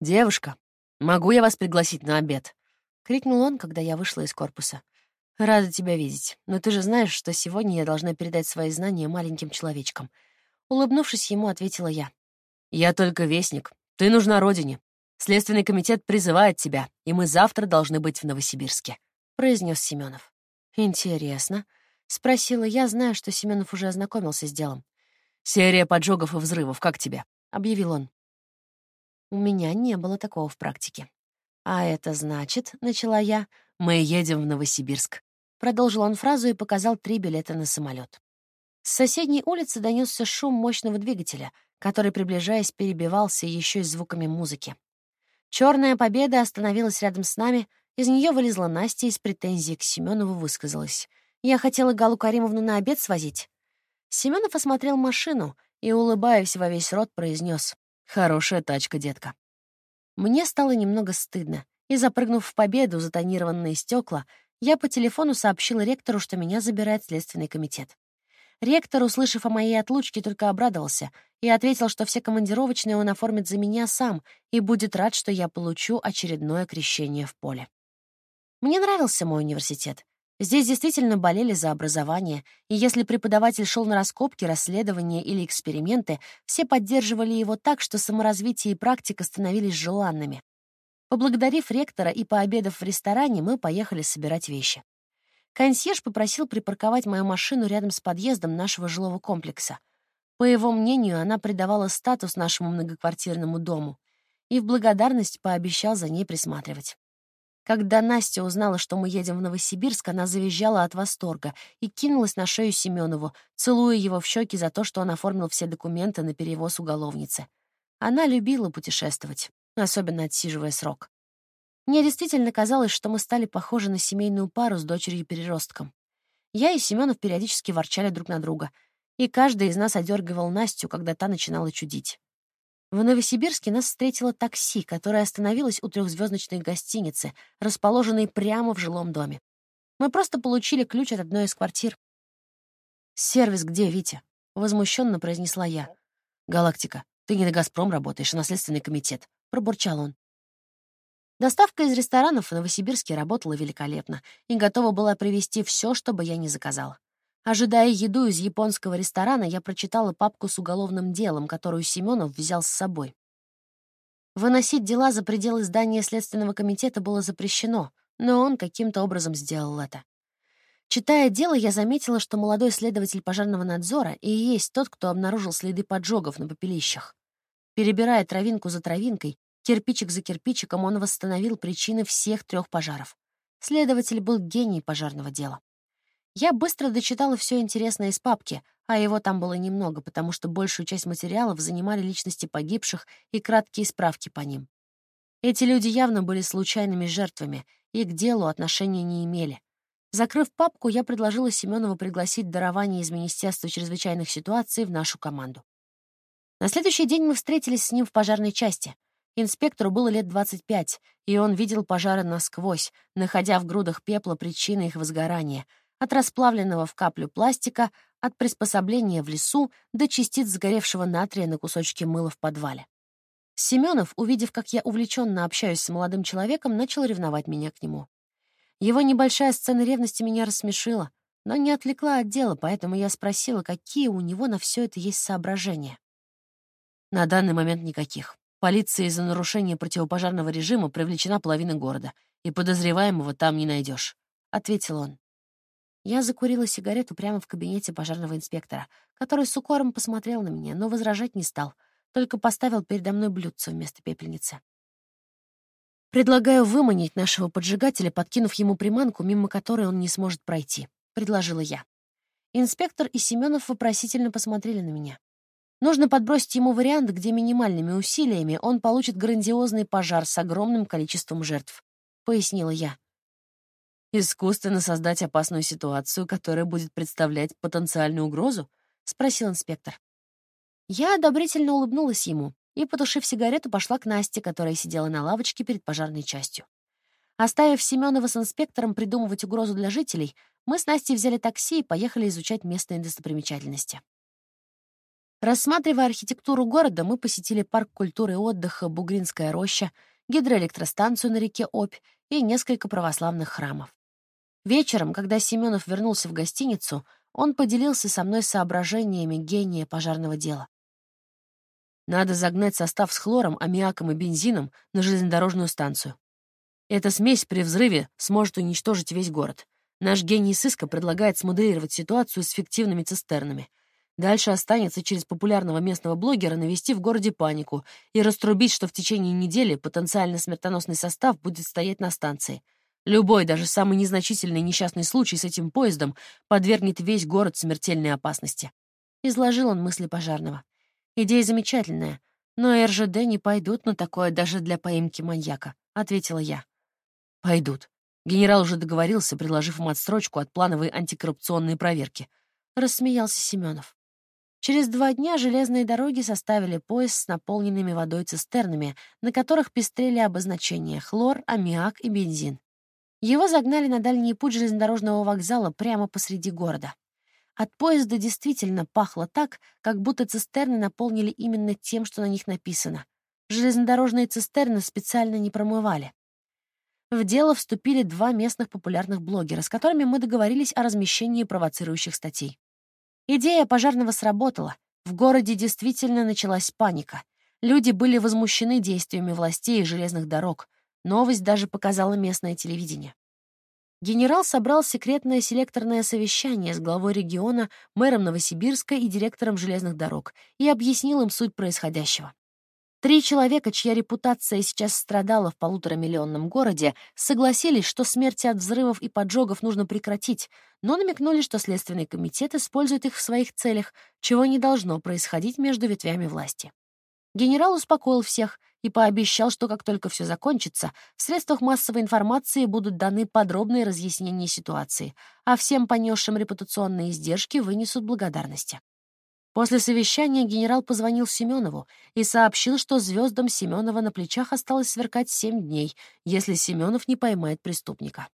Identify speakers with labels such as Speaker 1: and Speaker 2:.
Speaker 1: «Девушка, могу я вас пригласить на обед?» — крикнул он, когда я вышла из корпуса. «Рада тебя видеть, но ты же знаешь, что сегодня я должна передать свои знания маленьким человечкам». Улыбнувшись ему, ответила я. «Я только вестник. Ты нужна родине. Следственный комитет призывает тебя, и мы завтра должны быть в Новосибирске», — произнес Семенов. «Интересно», — спросила я, зная, что Семенов уже ознакомился с делом. «Серия поджогов и взрывов, как тебе?» — объявил он. У меня не было такого в практике. «А это значит», — начала я, — «мы едем в Новосибирск». Продолжил он фразу и показал три билета на самолет. С соседней улицы донесся шум мощного двигателя, который, приближаясь, перебивался еще и звуками музыки. Черная победа остановилась рядом с нами, из нее вылезла Настя и с претензией к Семенову высказалась. «Я хотела Галу Каримовну на обед свозить». Семенов осмотрел машину и, улыбаясь во весь рот, произнес: «Хорошая тачка, детка». Мне стало немного стыдно, и, запрыгнув в победу за тонированные стекла, я по телефону сообщила ректору, что меня забирает Следственный комитет. Ректор, услышав о моей отлучке, только обрадовался и ответил, что все командировочные он оформит за меня сам и будет рад, что я получу очередное крещение в поле. Мне нравился мой университет. Здесь действительно болели за образование, и если преподаватель шел на раскопки, расследования или эксперименты, все поддерживали его так, что саморазвитие и практика становились желанными. Поблагодарив ректора и пообедав в ресторане, мы поехали собирать вещи. Консьерж попросил припарковать мою машину рядом с подъездом нашего жилого комплекса. По его мнению, она придавала статус нашему многоквартирному дому и в благодарность пообещал за ней присматривать. Когда Настя узнала, что мы едем в Новосибирск, она завизжала от восторга и кинулась на шею Семенову, целуя его в щеки за то, что он оформил все документы на перевоз уголовницы. Она любила путешествовать, особенно отсиживая срок. Мне действительно казалось, что мы стали похожи на семейную пару с дочерью-переростком. Я и Семенов периодически ворчали друг на друга, и каждый из нас одергивал Настю, когда та начинала чудить. В Новосибирске нас встретило такси, которое остановилось у трехзвездочной гостиницы, расположенной прямо в жилом доме. Мы просто получили ключ от одной из квартир. «Сервис где, Витя?» — возмущенно произнесла я. «Галактика, ты не на «Газпром» работаешь, а на Следственный комитет», — пробурчал он. Доставка из ресторанов в Новосибирске работала великолепно и готова была привезти все, что бы я ни заказала. Ожидая еду из японского ресторана, я прочитала папку с уголовным делом, которую Семенов взял с собой. Выносить дела за пределы здания Следственного комитета было запрещено, но он каким-то образом сделал это. Читая дело, я заметила, что молодой следователь пожарного надзора и есть тот, кто обнаружил следы поджогов на попелищах. Перебирая травинку за травинкой, Кирпичик за кирпичиком он восстановил причины всех трех пожаров. Следователь был гений пожарного дела. Я быстро дочитала все интересное из папки, а его там было немного, потому что большую часть материалов занимали личности погибших и краткие справки по ним. Эти люди явно были случайными жертвами и к делу отношения не имели. Закрыв папку, я предложила Семенову пригласить дарование из Министерства чрезвычайных ситуаций в нашу команду. На следующий день мы встретились с ним в пожарной части — Инспектору было лет 25, и он видел пожары насквозь, находя в грудах пепла причины их возгорания, от расплавленного в каплю пластика, от приспособления в лесу до частиц сгоревшего натрия на кусочке мыла в подвале. Семенов, увидев, как я увлеченно общаюсь с молодым человеком, начал ревновать меня к нему. Его небольшая сцена ревности меня рассмешила, но не отвлекла от дела, поэтому я спросила, какие у него на все это есть соображения. На данный момент никаких. Полиции за нарушение противопожарного режима привлечена половина города, и подозреваемого там не найдешь, ответил он. Я закурила сигарету прямо в кабинете пожарного инспектора, который с укором посмотрел на меня, но возражать не стал, только поставил передо мной блюдце вместо пепельницы. «Предлагаю выманить нашего поджигателя, подкинув ему приманку, мимо которой он не сможет пройти», — предложила я. Инспектор и Семенов вопросительно посмотрели на меня. Нужно подбросить ему вариант, где минимальными усилиями он получит грандиозный пожар с огромным количеством жертв, — пояснила я. «Искусственно создать опасную ситуацию, которая будет представлять потенциальную угрозу?» — спросил инспектор. Я одобрительно улыбнулась ему и, потушив сигарету, пошла к Насте, которая сидела на лавочке перед пожарной частью. Оставив Семенова с инспектором придумывать угрозу для жителей, мы с Настей взяли такси и поехали изучать местные достопримечательности. Рассматривая архитектуру города, мы посетили парк культуры и отдыха «Бугринская роща», гидроэлектростанцию на реке Обь и несколько православных храмов. Вечером, когда Семенов вернулся в гостиницу, он поделился со мной соображениями гения пожарного дела. Надо загнать состав с хлором, аммиаком и бензином на железнодорожную станцию. Эта смесь при взрыве сможет уничтожить весь город. Наш гений сыска предлагает смоделировать ситуацию с фиктивными цистернами. Дальше останется через популярного местного блогера навести в городе панику и раструбить, что в течение недели потенциально смертоносный состав будет стоять на станции. Любой, даже самый незначительный несчастный случай с этим поездом подвергнет весь город смертельной опасности. Изложил он мысли пожарного. Идея замечательная, но РЖД не пойдут на такое даже для поимки маньяка, ответила я. Пойдут. Генерал уже договорился, предложив им отсрочку от плановой антикоррупционной проверки. Рассмеялся Семенов. Через два дня железные дороги составили поезд с наполненными водой цистернами, на которых пестрели обозначения хлор, аммиак и бензин. Его загнали на дальний путь железнодорожного вокзала прямо посреди города. От поезда действительно пахло так, как будто цистерны наполнили именно тем, что на них написано. Железнодорожные цистерны специально не промывали. В дело вступили два местных популярных блогера, с которыми мы договорились о размещении провоцирующих статей. Идея пожарного сработала. В городе действительно началась паника. Люди были возмущены действиями властей и железных дорог. Новость даже показала местное телевидение. Генерал собрал секретное селекторное совещание с главой региона, мэром Новосибирска и директором железных дорог и объяснил им суть происходящего. Три человека, чья репутация сейчас страдала в полуторамиллионном городе, согласились, что смерти от взрывов и поджогов нужно прекратить, но намекнули, что Следственный комитет использует их в своих целях, чего не должно происходить между ветвями власти. Генерал успокоил всех и пообещал, что как только все закончится, в средствах массовой информации будут даны подробные разъяснения ситуации, а всем понесшим репутационные издержки вынесут благодарности. После совещания генерал позвонил Семенову и сообщил, что звездам Семенова на плечах осталось сверкать семь дней, если Семенов не поймает преступника.